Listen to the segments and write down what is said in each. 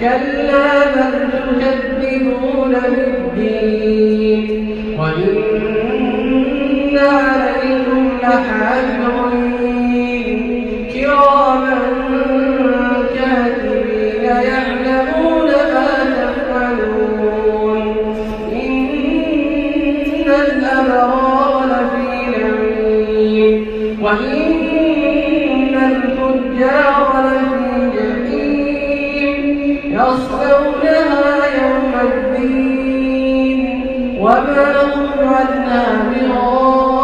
كلا بل تكذبون بالدين وإن عليكم لحافظين كراما كاتبين يعلمون ما تفعلون إن الأبرار لفي نعيم وإن الفجار يصلونها يوم الدين وما هم عنها بغائبين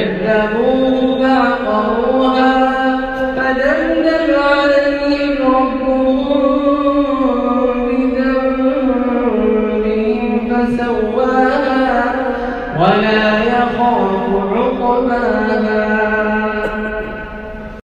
فكذبوه فعقروها فدمدم ولا يخاف عقباها